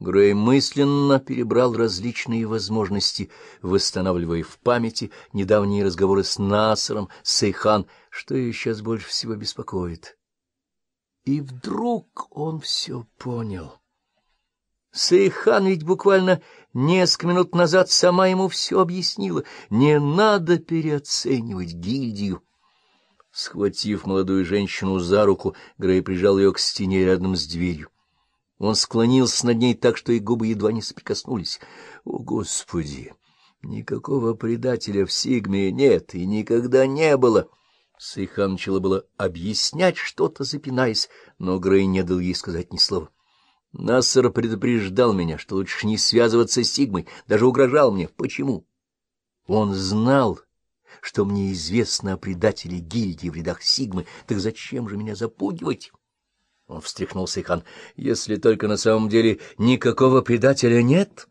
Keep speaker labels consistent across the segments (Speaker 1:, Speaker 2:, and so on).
Speaker 1: Грей мысленно перебрал различные возможности, восстанавливая в памяти недавние разговоры с Насаром, Сейхан, что ее сейчас больше всего беспокоит. И вдруг он все понял. Сейхан ведь буквально несколько минут назад сама ему все объяснила. Не надо переоценивать гильдию. Схватив молодую женщину за руку, Грей прижал ее к стене рядом с дверью. Он склонился над ней так, что и губы едва не соприкоснулись. О, Господи! Никакого предателя в Сигме нет и никогда не было. Сейхан начала было объяснять что-то, запинаясь, но Грей не дал ей сказать ни слова. Нассер предупреждал меня, что лучше не связываться с Сигмой, даже угрожал мне. Почему? Он знал, что мне известно о предателе гильдии в рядах Сигмы, так зачем же меня запугивать? Он встряхнулся, Хан. — Если только на самом деле никакого предателя нет...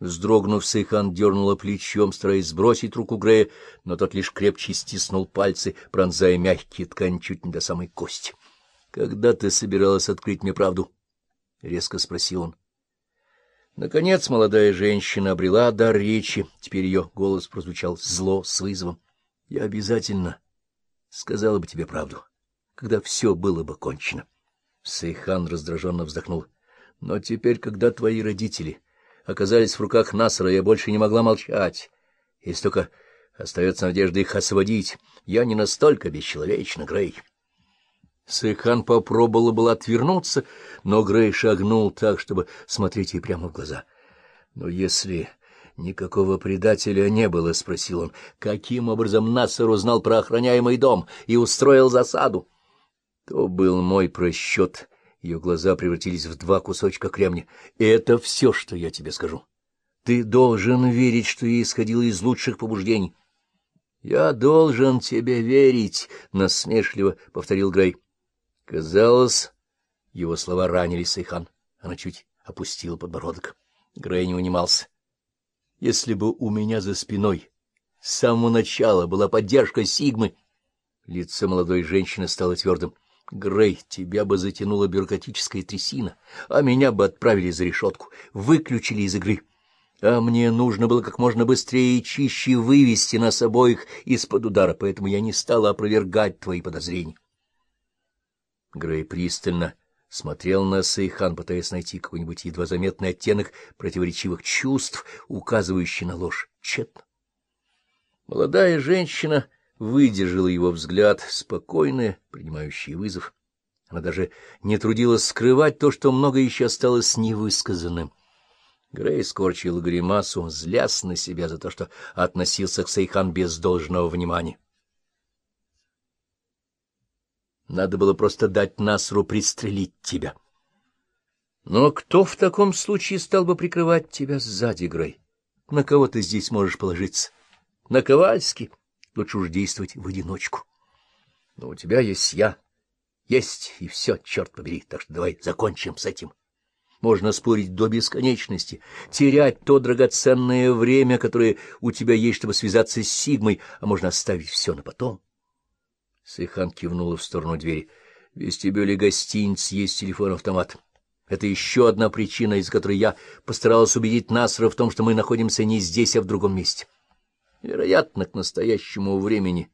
Speaker 1: Вздрогнув, Сейхан дернула плечом, стараясь сбросить руку Грея, но тот лишь крепче стиснул пальцы, пронзая мягкие ткани чуть не до самой кости. — Когда ты собиралась открыть мне правду? — резко спросил он. Наконец молодая женщина обрела дар речи. Теперь ее голос прозвучал зло с вызовом. — Я обязательно сказала бы тебе правду, когда все было бы кончено. — Сейхан раздраженно вздохнул. — Но теперь, когда твои родители оказались в руках Насара, я больше не могла молчать. Если только остается надежда их освободить, я не настолько бесчеловечна, Грей. Сейхан попробовала было отвернуться, но Грей шагнул так, чтобы смотреть ей прямо в глаза. — Но если никакого предателя не было, — спросил он, — каким образом Насар узнал про охраняемый дом и устроил засаду? — то был мой просчет. Ее глаза превратились в два кусочка кремня. Это все, что я тебе скажу. Ты должен верить, что я исходила из лучших побуждений. — Я должен тебе верить, — насмешливо повторил Грей. Казалось, его слова ранили Сайхан. Она чуть опустила подбородок. Грей не унимался. — Если бы у меня за спиной с самого начала была поддержка Сигмы... Лицо молодой женщины стало твердым. — Грей, тебя бы затянула бюрократическая трясина, а меня бы отправили за решетку, выключили из игры. А мне нужно было как можно быстрее и чище вывести нас обоих из-под удара, поэтому я не стала опровергать твои подозрения. Грей пристально смотрел на Сейхан, пытаясь найти какой-нибудь едва заметный оттенок противоречивых чувств, указывающий на ложь. Тщетно. Молодая женщина выдержала его взгляд, спокойная, принимающая вызов. Она даже не трудилась скрывать то, что много еще осталось невысказанным. Грей скорчил гримасу, злясь на себя за то, что относился к Сейхан без должного внимания. Надо было просто дать Насру пристрелить тебя. Но кто в таком случае стал бы прикрывать тебя сзади, Грей? На кого ты здесь можешь положиться? На Ковальский? Лучше уж действовать в одиночку. Но у тебя есть я. Есть, и все, черт побери, так что давай закончим с этим. Можно спорить до бесконечности, терять то драгоценное время, которое у тебя есть, чтобы связаться с Сигмой, а можно оставить все на потом. Сейхан кивнула в сторону двери. В вестибюле гостиниц есть телефон-автомат. Это еще одна причина, из которой я постаралась убедить Насра в том, что мы находимся не здесь, а в другом месте. Вероятно, к настоящему времени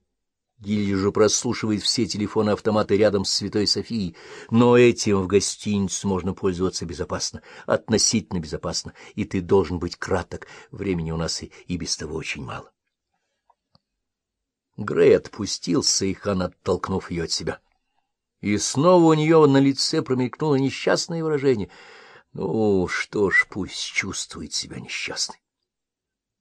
Speaker 1: Гилья же прослушивает все телефоны-автоматы рядом с Святой Софией, но этим в гостиницу можно пользоваться безопасно, относительно безопасно, и ты должен быть краток, времени у нас и, и без того очень мало. Грей отпустился, и оттолкнув ее от себя. И снова у нее на лице промелькнуло несчастное выражение. Ну, что ж, пусть чувствует себя несчастной.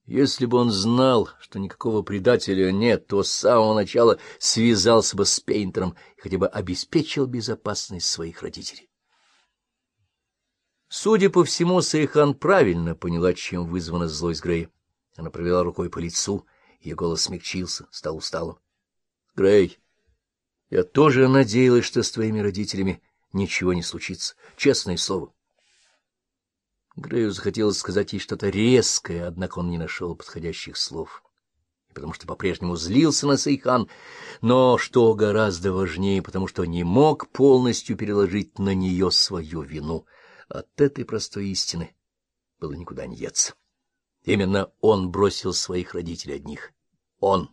Speaker 1: Если бы он знал, что никакого предателя нет, то с самого начала связался бы с Пейнтером и хотя бы обеспечил безопасность своих родителей. Судя по всему, Сейхан правильно поняла, чем вызвана злость Грея. Она провела рукой по лицу, ее голос смягчился, стал усталым. — Грей, я тоже надеялась, что с твоими родителями ничего не случится, честное слово. Грею захотелось сказать ей что-то резкое, однако он не нашел подходящих слов, потому что по-прежнему злился на Сейхан, но, что гораздо важнее, потому что не мог полностью переложить на нее свою вину. От этой простой истины было никуда не деться. Именно он бросил своих родителей одних. Он